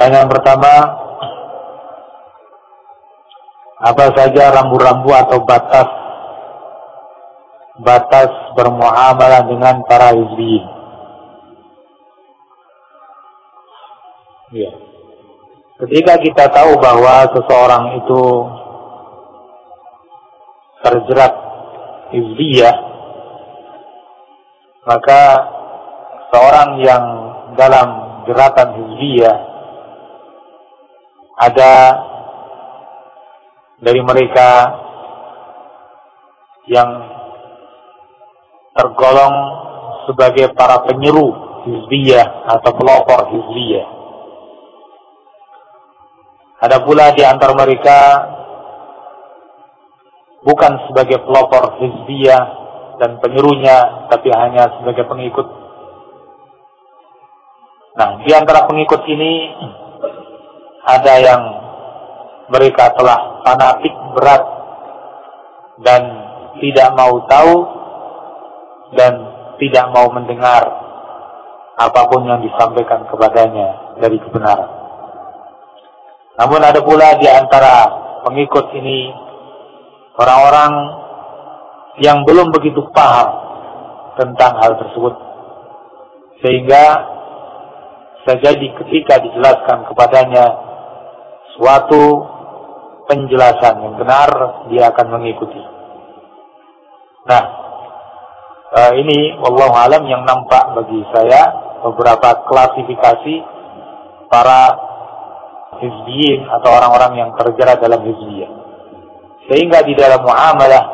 Pertanyaan pertama, apa saja rambu-rambu atau batas batas bermuamalah dengan para hizbiyin? Ya. Ketika kita tahu bahwa seseorang itu terjerat hizbiyah, maka seorang yang dalam jeratan hizbiyah ada dari mereka yang tergolong sebagai para penyeru hizbiyah atau pelopor hizbiyah. Ada pula di antara mereka bukan sebagai pelopor hizbiyah dan penyerunya, tapi hanya sebagai pengikut. Nah, di antara pengikut ini ada yang mereka telah fanatik berat dan tidak mau tahu dan tidak mau mendengar apa pun yang disampaikan kepadanya dari kebenaran. Namun ada pula di antara pengikut ini orang-orang yang belum begitu paham tentang hal tersebut. Sehingga sejadi ketika dijelaskan kepadanya suatu penjelasan yang benar, dia akan mengikuti. Nah, uh, ini Allah alam yang nampak bagi saya beberapa klasifikasi para hizbiyin atau orang-orang yang terjerat dalam hizbiyah. Sehingga di dalam muamalah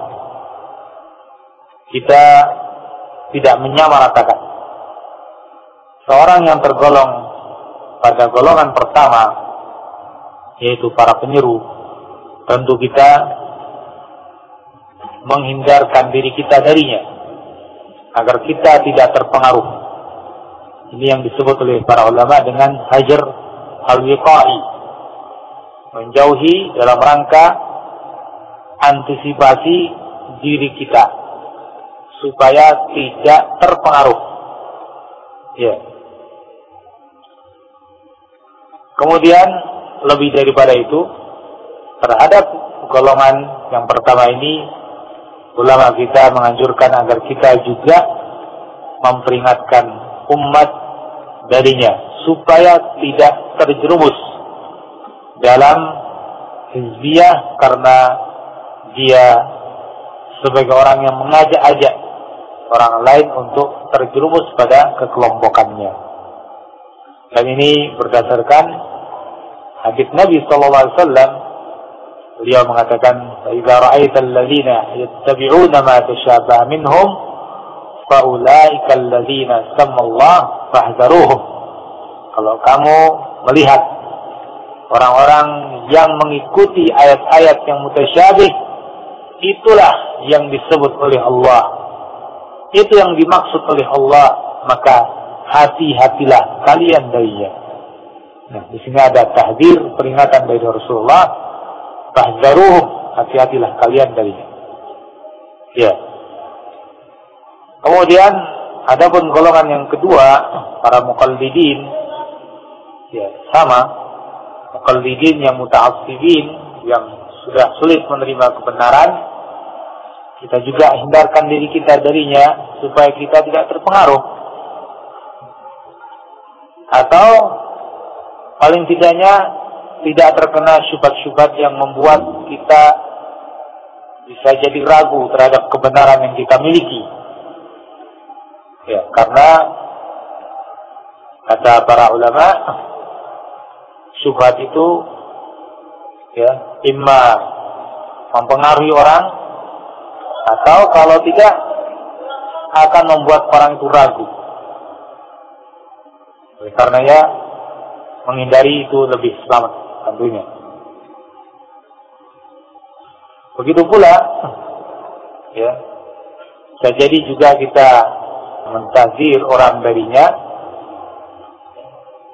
kita tidak menyamaratakan. Seorang yang tergolong pada golongan pertama yaitu para penyeru tentu kita menghindarkan diri kita darinya agar kita tidak terpengaruh. Ini yang disebut oleh para ulama dengan hajar al-wiqai. Menjauhi dalam rangka antisipasi diri kita supaya tidak terpengaruh. Ya. Kemudian lebih daripada itu terhadap golongan yang pertama ini ulama kita menganjurkan agar kita juga memperingatkan umat darinya supaya tidak terjerumus dalam hizbiyah karena dia sebagai orang yang mengajak-ajak orang lain untuk terjerumus pada kekelompokannya. Dan ini berdasarkan hadis Nabi sallallahu alaihi wasallam Beliau mengatakan, "Idza ra'aita alladziina yattabi'una ma tashabaha minhum, fa ulaika alladziina sammallah fahdharuhum." Kalau kamu melihat orang-orang yang mengikuti ayat-ayat yang mutasyabih, itulah yang disebut oleh Allah. Itu yang dimaksud oleh Allah, maka hati-hatilah kalian darinya. Nah, di sini ada tahdir peringatan dari Rasulullah. Fahzaruhum, hati-hatilah kalian darinya. Ya. Kemudian adapun golongan yang kedua, para mukallidin ya, sama. Mukallidin yang muta'assibin yang sudah sulit menerima kebenaran. Kita juga hindarkan diri kita darinya supaya kita tidak terpengaruh. Atau paling tidaknya tidak terkena syubhat-syubhat yang membuat kita bisa jadi ragu terhadap kebenaran yang kita miliki. Ya, karena kata para ulama, syubhat itu ya, imma mempengaruhi orang atau kalau tidak akan membuat orang itu ragu. Oleh karenanya menghindari itu lebih selamat tentunya. Begitu pula, ya, bisa jadi juga kita mentazir orang darinya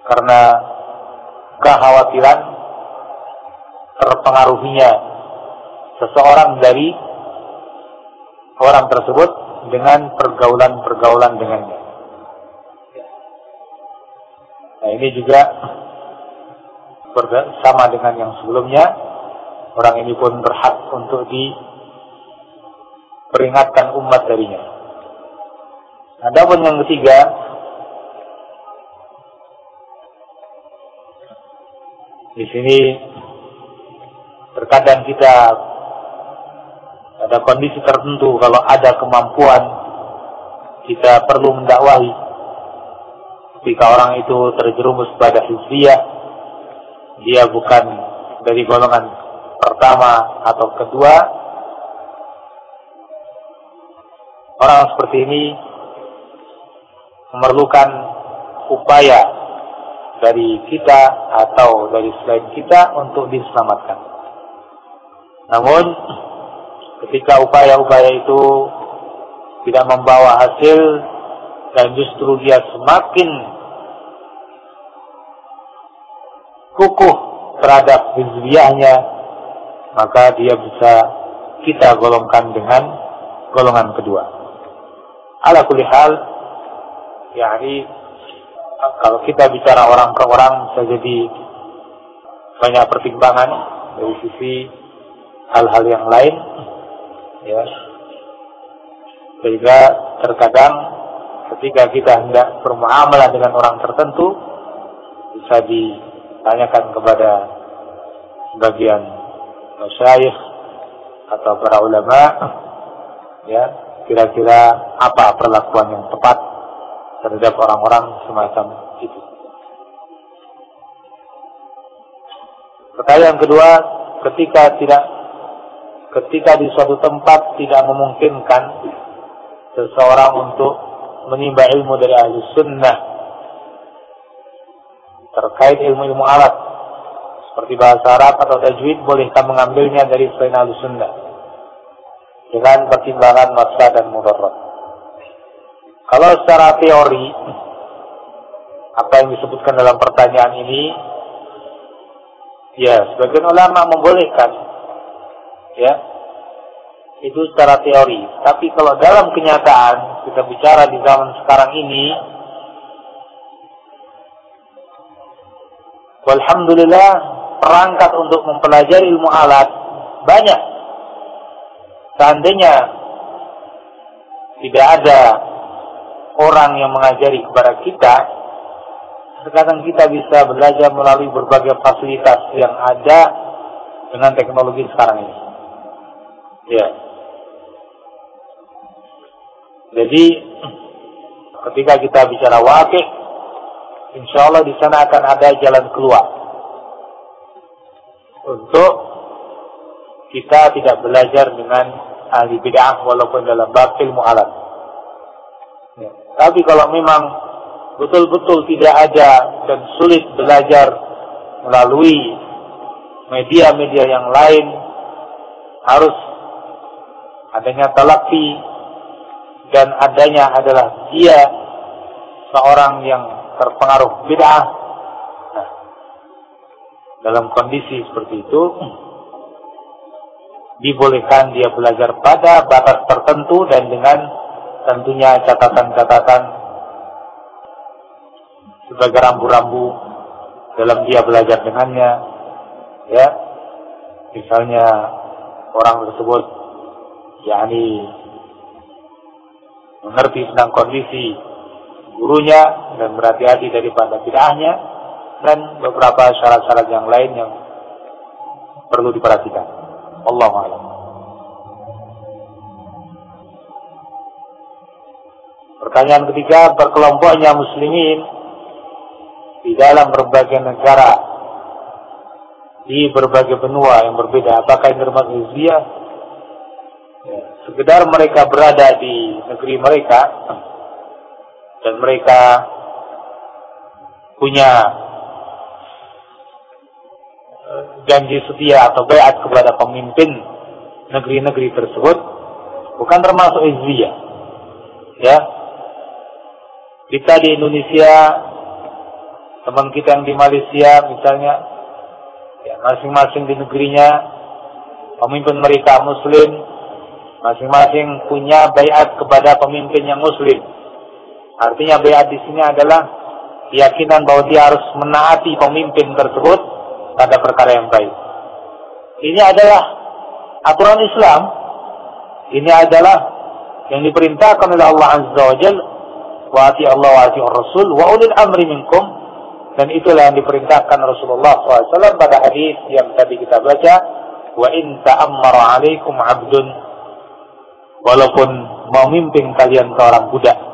karena kekhawatiran terpengaruhinya seseorang dari orang tersebut dengan pergaulan-pergaulan dengannya. Nah ini juga bersama dengan yang sebelumnya, orang ini pun berhak untuk diperingatkan umat darinya. Adapun yang ketiga, di sini terkadang kita ada kondisi tertentu. Kalau ada kemampuan kita perlu mendakwahi. Ketika orang itu terjerumus pada hizbiyah dia bukan dari golongan pertama atau kedua orang seperti ini memerlukan upaya dari kita atau dari selain kita untuk diselamatkan. Namun ketika upaya-upaya itu tidak membawa hasil dan justru dia semakin kukuh terhadap hizbiyahnya maka dia bisa kita golongkan dengan golongan kedua. Ala kulli hal yakni kalau kita bicara orang per orang bisa jadi banyak pertimbangan dari sisi hal-hal yang lain ya sehingga terkadang ketika kita hendak bermuamalah dengan orang tertentu bisa ditanyakan kepada sebagian masyayikh atau para ulama ya kira-kira apa perlakuan yang tepat terhadap orang-orang semacam itu. Pertanyaan kedua, ketika tidak ketika di suatu tempat tidak memungkinkan seseorang untuk menimba ilmu dari ahli sunnah terkait ilmu-ilmu alat. Seperti bahasa Arab atau tajwid bolehkah mengambilnya dari selain ahli sunnah. Dengan pertimbangan masa dan mudarat. Kalau secara teori apa yang disebutkan dalam pertanyaan ini ya sebagian ulama membolehkan ya. Itu secara teori. Tapi kalau dalam kenyataan kita bicara di zaman sekarang ini Alhamdulillah perangkat untuk mempelajari ilmu alat banyak seandainya tidak ada orang yang mengajari kepada kita sekarang kita bisa belajar melalui berbagai fasilitas yang ada dengan teknologi sekarang ini Ya. Jadi ketika kita bicara wakil, insya Allah di sana akan ada jalan keluar untuk kita tidak belajar dengan ahli bid'ah walaupun dalam bab ilmu alat. Ya. Tapi kalau memang betul-betul tidak ada dan sulit belajar melalui media-media yang lain, harus adanya talaki dan adanya adalah dia seorang yang terpengaruh bid'ah. Nah, dalam kondisi seperti itu dibolehkan dia belajar pada batas tertentu dan dengan tentunya catatan-catatan sebagai rambu-rambu dalam dia belajar dengannya ya misalnya orang tersebut yakni mengerti tentang kondisi gurunya dan berhati-hati daripada bid'ahnya dan beberapa syarat-syarat yang lain yang perlu diperhatikan. Allah a'lam. Pertanyaan ketiga, berkelompoknya muslimin di dalam berbagai negara di berbagai benua yang berbeda. Apakah ini termasuk hizbiyah sekedar mereka berada di negeri mereka dan mereka punya eh, janji setia atau bayat kepada pemimpin negeri-negeri tersebut bukan termasuk izwiyah ya kita di Indonesia teman kita yang di Malaysia misalnya ya masing-masing di negerinya pemimpin mereka muslim Masing-masing punya bayat kepada pemimpin yang muslim. Artinya bayat di sini adalah keyakinan bahwa dia harus menaati pemimpin tersebut pada perkara yang baik. Ini adalah aturan Islam. Ini adalah yang diperintahkan oleh Allah Azza wa Jal. Wa ati Allah wa ati Rasul wa ulil amri minkum. Dan itulah yang diperintahkan Rasulullah SAW pada hadis yang tadi kita baca. Wa in ta'ammara alaikum abdun. Walaupun memimpin kalian seorang budak.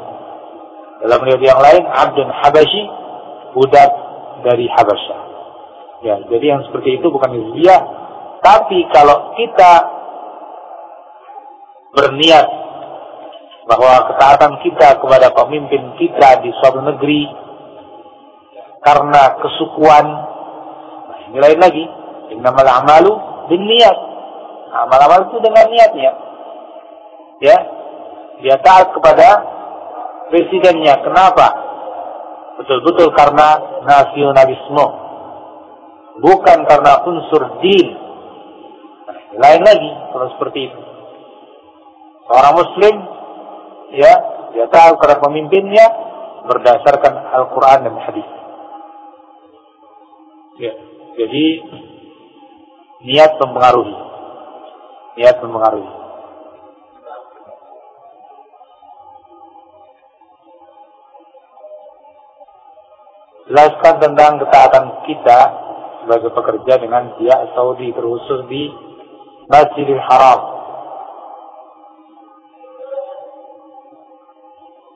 Dalam riwayat yang lain, abdun habashi, budak dari Habasyah. Ya, jadi yang seperti itu bukan hizbiyah, tapi kalau kita berniat bahwa ketaatan kita kepada pemimpin kita di suatu negeri karena kesukuan, nah ini lain lagi. Innamal amalu bin niat. Amal-amal itu dengan niatnya. Ya, dia taat kepada presidennya. Kenapa? Betul-betul karena nasionalisme. Bukan karena unsur din lain lagi kalau seperti itu. Seorang muslim ya, dia tahu kepada pemimpinnya berdasarkan Al-Qur'an dan hadis. Ya, jadi niat mempengaruhi. Niat mempengaruhi. Jelaskan tentang ketaatan kita sebagai pekerja dengan pihak Saudi terkhusus di Masjidil Haram.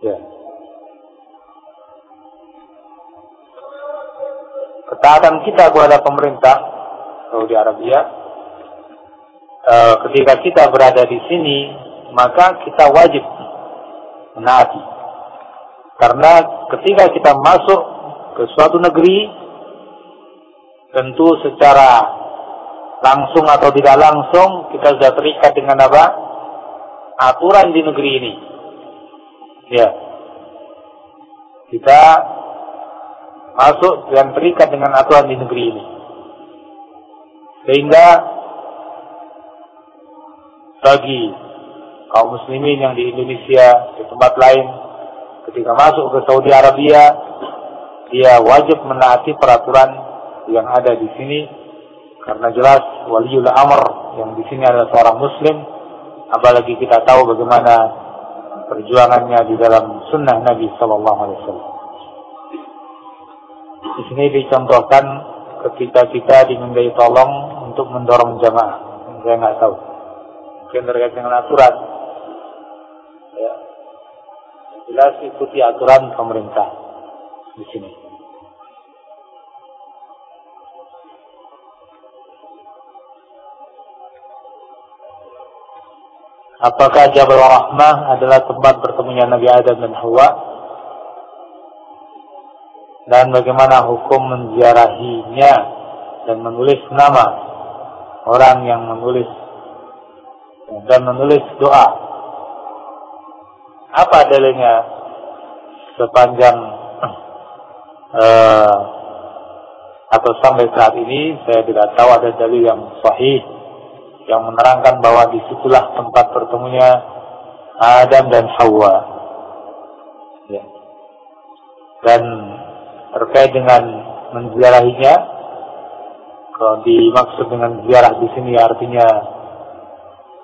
Ya. Ketaatan kita kepada pemerintah Saudi Arabia e, ketika kita berada di sini maka kita wajib menaati. Karena ketika kita masuk ke suatu negeri tentu secara langsung atau tidak langsung kita sudah terikat dengan apa? Aturan di negeri ini. Ya. Kita masuk dan terikat dengan aturan di negeri ini. Sehingga bagi kaum muslimin yang di Indonesia, di tempat lain, ketika masuk ke Saudi Arabia, dia wajib menaati peraturan yang ada di sini karena jelas waliul amr yang di sini adalah seorang muslim, apalagi kita tahu bagaimana perjuangannya di dalam sunnah Nabi Sallallahu Alaihi Wasallam. Di sini dicontohkan ketika kita dimintai tolong untuk mendorong jamaah. Saya nggak tahu. Mungkin terkait dengan aturan. Ya. Jelas ikuti aturan pemerintah di sini. Apakah Jabal Rahmah adalah tempat bertemunya Nabi Adam dan Hawa? Dan bagaimana hukum menziarahinya dan menulis nama orang yang menulis dan menulis doa? Apa dalilnya sepanjang uh, atau sampai saat ini saya tidak tahu ada dalil yang sahih yang menerangkan bahwa di situlah tempat bertemunya Adam dan Hawa. Ya. Dan terkait dengan menziarahinya, kalau dimaksud dengan ziarah di sini artinya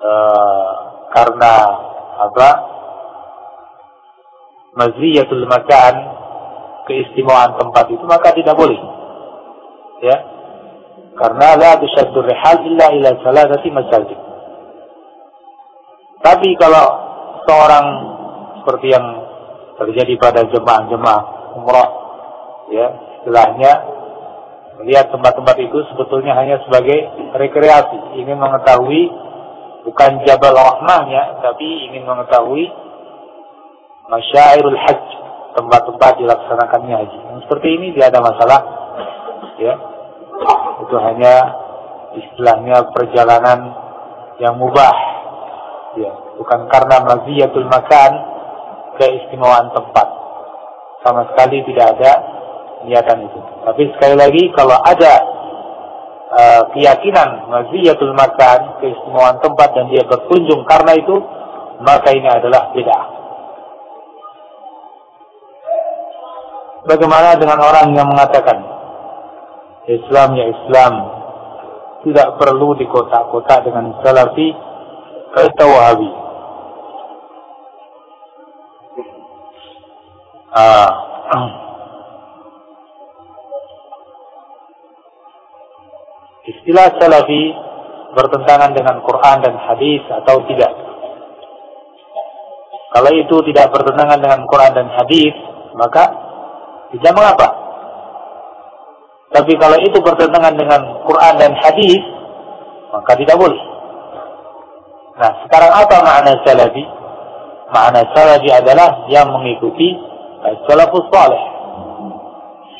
uh, karena apa? Maziyatul makan, keistimewaan tempat itu maka tidak boleh. Ya, karena la tushaddu rihal illa ila salatati masajid. Tapi kalau seorang seperti yang terjadi pada jemaah-jemaah umrah, ya, istilahnya melihat tempat-tempat itu sebetulnya hanya sebagai rekreasi, ingin mengetahui bukan Jabal Rahmahnya, tapi ingin mengetahui masyairul hajj, tempat-tempat dilaksanakannya haji. Seperti ini tidak ada masalah, ya itu hanya istilahnya perjalanan yang mubah. Ya bukan karena maziyatul makan keistimewaan tempat. Sama sekali tidak ada niatan itu. Tapi sekali lagi kalau ada uh, keyakinan maziyatul makan keistimewaan tempat dan dia berkunjung karena itu maka ini adalah beda bagaimana dengan orang yang mengatakan Islam ya Islam. Tidak perlu dikotak-kotak dengan salafi atau wahabi. Ah. Istilah salafi bertentangan dengan Quran dan hadis atau tidak? Kalau itu tidak bertentangan dengan Quran dan hadis, maka tidak mengapa. Tapi kalau itu bertentangan dengan Quran dan hadis, maka tidak boleh. Nah, sekarang apa makna salafi? Makna salafi adalah yang mengikuti salafus salih.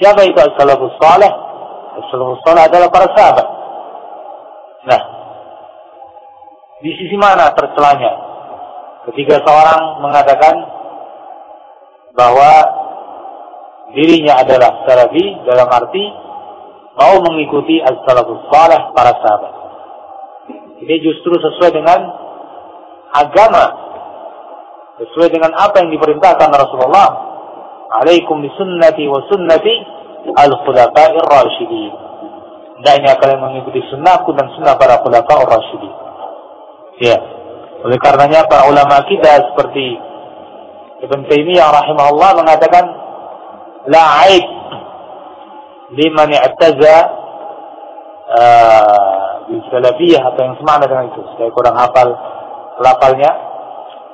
Siapa itu salafus salih? Salafus salih adalah para sahabat. Nah, di sisi mana tercelanya? Ketika seorang mengatakan bahwa dirinya adalah salafi dalam arti mau mengikuti as-salafus salih para sahabat. Ini justru sesuai dengan agama, sesuai dengan apa yang diperintahkan Rasulullah. Alaikum bisunnati wa sunnati al-khulafa'ir rasyidin. Hendaknya kalian mengikuti sunnahku dan sunnah para khulafa'ir rasyidin. Ya. Oleh karenanya para ulama kita seperti Ibn Taimiyah rahimahullah mengatakan la aib liman i'taza uh, salafiyah atau yang semakna dengan itu. Saya kurang hafal lafalnya.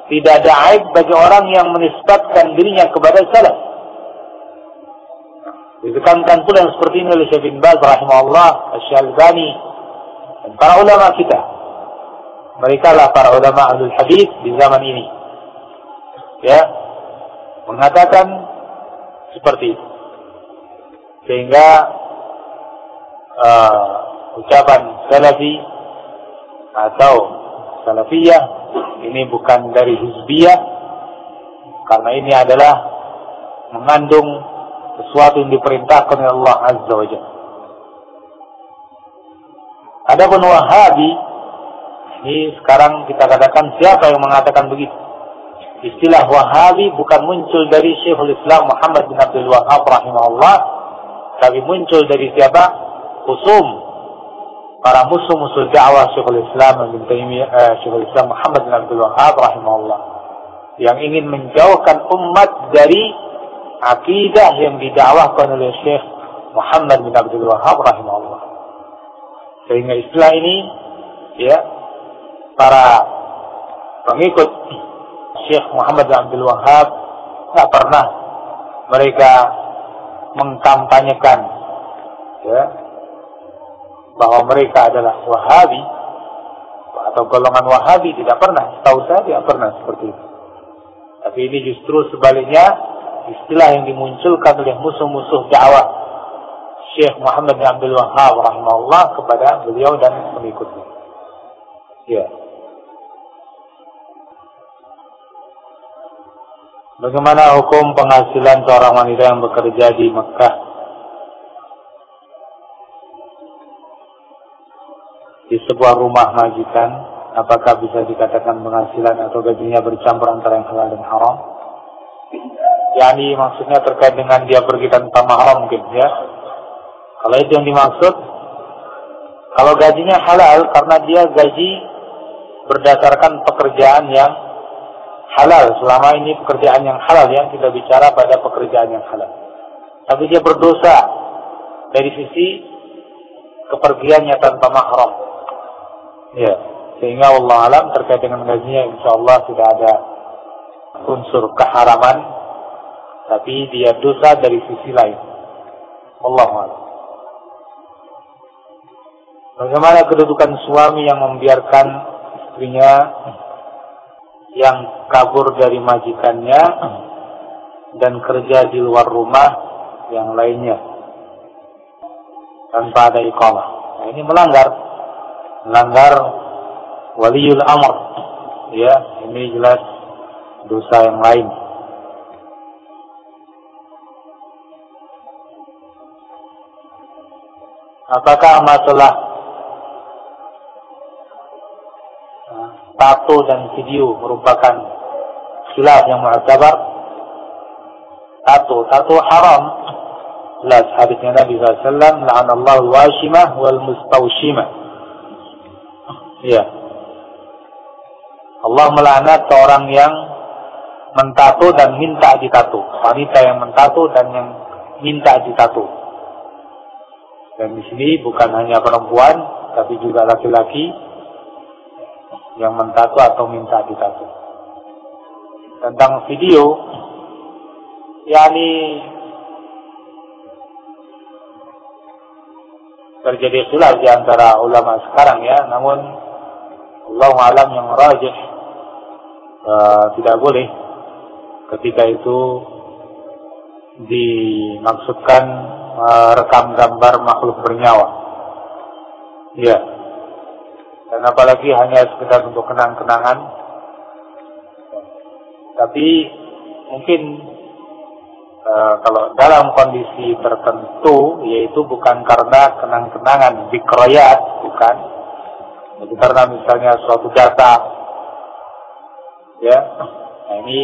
Tidak ada aib bagi orang yang menisbatkan dirinya kepada salaf. Ditekankan pula yang seperti ini oleh Syekh bin Baz rahimahullah, Asy-Syalbani dan para ulama kita. Mereka lah para ulama ahlul hadis di zaman ini. Ya, mengatakan seperti itu. Sehingga uh, ucapan salafi atau salafiyah ini bukan dari hizbiyah karena ini adalah mengandung sesuatu yang diperintahkan oleh Allah Azza wa Jalla. Adapun Wahabi ini sekarang kita katakan siapa yang mengatakan begitu? Istilah Wahabi bukan muncul dari Syekhul Islam Muhammad bin Abdul Wahab rahimahullah, tapi muncul dari siapa? Kusum para musuh-musuh dakwah Syekhul Islam bin Taimiyah eh, Syekhul Islam Muhammad bin Abdul Wahab rahimahullah yang ingin menjauhkan umat dari akidah yang didakwahkan oleh Syekh Muhammad bin Abdul Wahab rahimahullah. Sehingga istilah ini ya para pengikut Syekh Muhammad bin Abdul Wahab tidak pernah mereka mengkampanyekan ya bahwa mereka adalah Wahabi atau golongan Wahabi tidak pernah. Tahu saya tidak pernah seperti itu. Tapi ini justru sebaliknya istilah yang dimunculkan oleh musuh-musuh dakwah Syekh Muhammad bin Abdul Wahab rahimahullah kepada beliau dan pengikutnya. Ya. Bagaimana hukum penghasilan seorang wanita yang bekerja di Mekah? Di sebuah rumah majikan apakah bisa dikatakan penghasilan atau gajinya bercampur antara yang halal dan haram? Yakni maksudnya terkait dengan dia pergi tanpa mahram mungkin ya? Kalau itu yang dimaksud kalau gajinya halal karena dia gaji berdasarkan pekerjaan yang halal selama ini pekerjaan yang halal yang kita bicara pada pekerjaan yang halal tapi dia berdosa dari sisi kepergiannya tanpa mahram Ya, sehingga Allah alam terkait dengan gajinya insya Allah tidak ada unsur keharaman, tapi dia dosa dari sisi lain. Allah alam. Bagaimana kedudukan suami yang membiarkan istrinya yang kabur dari majikannya dan kerja di luar rumah yang lainnya tanpa ada iqamah. Nah, ini melanggar melanggar waliul amr ya ini jelas dosa yang lain apakah masalah tato dan video merupakan khilaf yang mu'tabar tato tato haram jelas hadisnya Nabi SAW, la'anallahu washimah wal mustawshimah. Ya. Allah melaknat seorang yang mentato dan minta ditato. Wanita yang mentato dan yang minta ditato. Dan di sini bukan hanya perempuan, tapi juga laki-laki yang mentato atau minta ditato. Tentang video, yakni terjadi khilaf di antara ulama sekarang ya, namun Allah alam yang rajih uh, tidak boleh ketika itu dimaksudkan merekam gambar makhluk bernyawa. Ya. Dan apalagi hanya sekedar untuk kenang-kenangan. Tapi mungkin e, kalau dalam kondisi tertentu yaitu bukan karena kenang-kenangan dikeroyat, bukan. Jadi karena misalnya suatu data ya. Nah ini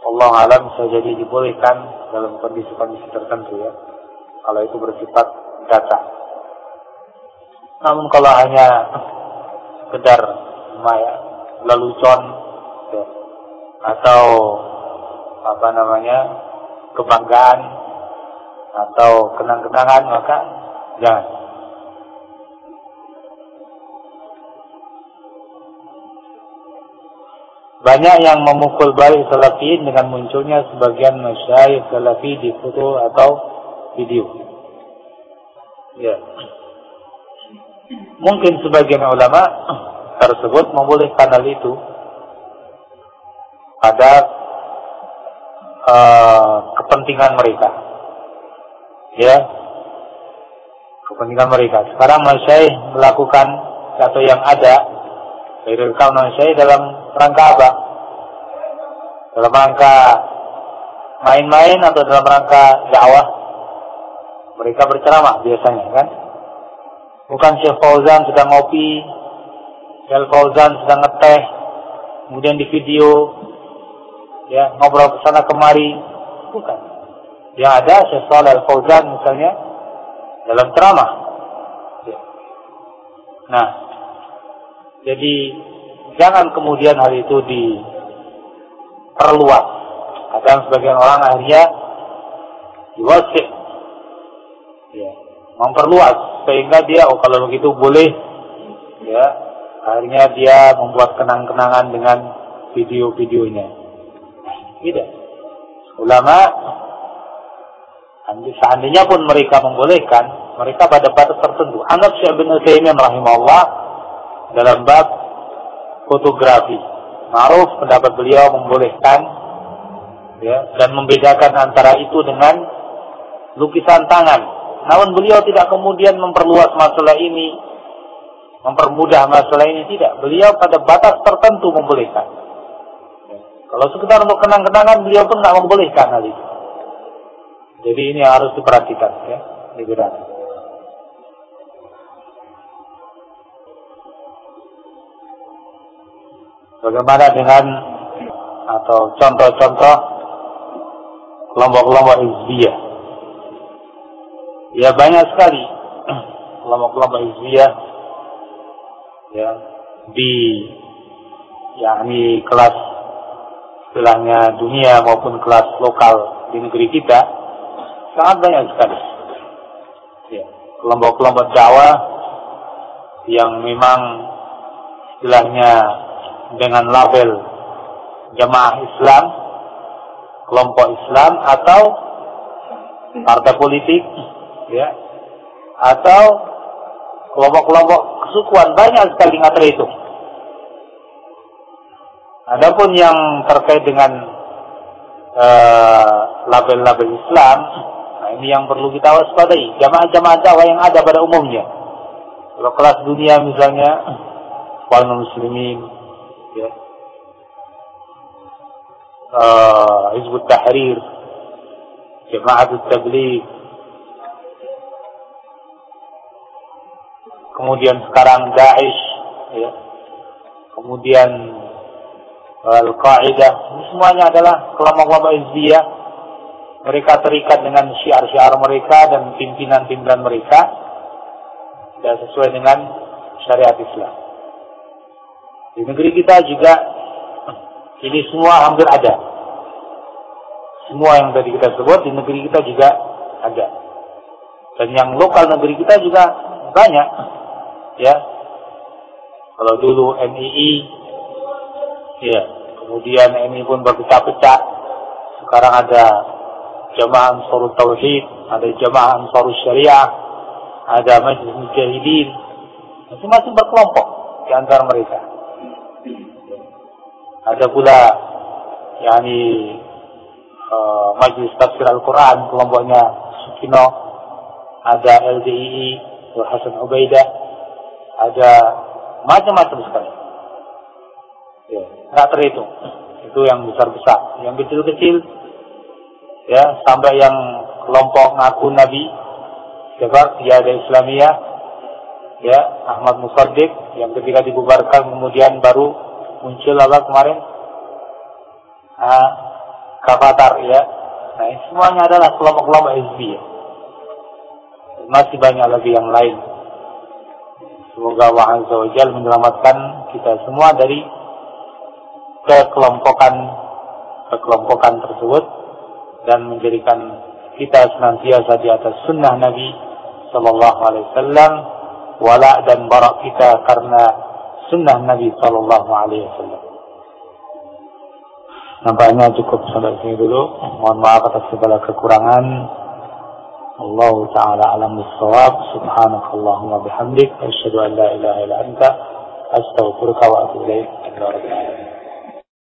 Allah alam bisa jadi dibolehkan dalam kondisi-kondisi tertentu ya. Kalau itu bersifat data. Namun kalau hanya sekedar maya lelucon ya, atau apa namanya kebanggaan atau kenang-kenangan maka jangan. Banyak yang memukul balik salafiyin dengan munculnya sebagian masyayikh salafi di foto atau video. Ya. Mungkin sebagian ulama tersebut membolehkan hal itu pada uh, kepentingan mereka. Ya. Kepentingan mereka. Sekarang masyayikh melakukan atau yang ada dari kaum manusia dalam rangka apa? Dalam rangka main-main atau dalam rangka dakwah? Mereka berceramah biasanya kan? Bukan Syekh Fauzan sedang ngopi, Syekh Fauzan sedang ngeteh, kemudian di video, ya ngobrol ke sana kemari, bukan. Yang ada Syekh Saleh Fauzan misalnya dalam ceramah. Ya. Nah, jadi jangan kemudian hal itu diperluas. Kadang sebagian orang akhirnya diwasik, ya, memperluas sehingga dia oh kalau begitu boleh, ya akhirnya dia membuat kenang-kenangan dengan video-videonya. Tidak. Ulama seandainya pun mereka membolehkan, mereka pada batas tertentu. Anggap Syekh bin Utsaimin rahimahullah dalam bab fotografi. Ma'ruf pendapat beliau membolehkan ya dan membedakan antara itu dengan lukisan tangan. Namun beliau tidak kemudian memperluas masalah ini, mempermudah masalah ini tidak. Beliau pada batas tertentu membolehkan. Kalau sekedar untuk kenang-kenangan beliau pun tidak membolehkan hal itu. Jadi ini harus diperhatikan ya, dibedakan. Bagaimana dengan atau contoh-contoh kelompok-kelompok hizbiyah? Ya banyak sekali kelompok-kelompok hizbiyah ya di yakni kelas istilahnya dunia maupun kelas lokal di negeri kita sangat banyak sekali. Ya, kelompok-kelompok dakwah yang memang istilahnya dengan label jemaah Islam, kelompok Islam atau partai politik, ya, atau kelompok-kelompok kesukuan banyak sekali nggak terhitung. Adapun yang terkait dengan uh, label-label Islam, nah ini yang perlu kita waspadai. Jamaah-jamaah dakwah yang ada pada umumnya. Kalau kelas dunia misalnya, wal muslimin, ya uh, Hizbut Tahrir Jamaatul Tabligh kemudian sekarang Daesh ya kemudian Al-Qaeda ini semuanya adalah kelompok-kelompok Hizbiyah mereka terikat dengan syiar-syiar mereka dan pimpinan-pimpinan mereka tidak sesuai dengan syariat Islam. Di negeri kita juga ini semua hampir ada. Semua yang tadi kita sebut di negeri kita juga ada. Dan yang lokal negeri kita juga banyak. Ya. Kalau dulu NII ya, kemudian NII pun berpecah-pecah. Sekarang ada Jamaah Ansarut Tauhid, ada Jamaah Ansarut Syariah, ada Majlis Mujahidin. Masing-masing berkelompok di antara mereka. Ada pula yakni uh, Majlis Tafsir Al-Quran, kelompoknya Sukino, ada LDII, Hasan Ubaidah, ada macam-macam sekali. Ya, nggak terhitung. Itu yang besar-besar. Yang kecil-kecil ya sampai yang kelompok ngaku nabi siapa dia ada Islamiyah ya Ahmad Musaddiq yang ketika dibubarkan kemudian baru muncul apa kemarin ah, Kafatar ya nah semuanya adalah kelompok-kelompok hizbi ya. masih banyak lagi yang lain semoga Allah Azza wa Jal menyelamatkan kita semua dari kekelompokan kekelompokan tersebut dan menjadikan kita senantiasa di atas sunnah Nabi Sallallahu Alaihi Wasallam wala dan barak kita karena sunnah Nabi Sallallahu Alaihi Wasallam. Nampaknya cukup sampai sini dulu. Mohon maaf atas segala kekurangan. الله تعالى أعلم بالصواب. سبحانك اللهم وبحمدك أشهد أن لا إله إلا أنت أستغفرك وأتوب إليك. الله العالمين.